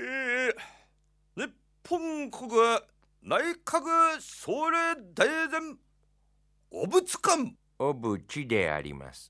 えー、日本国内閣総理大臣お仏館お仏であります。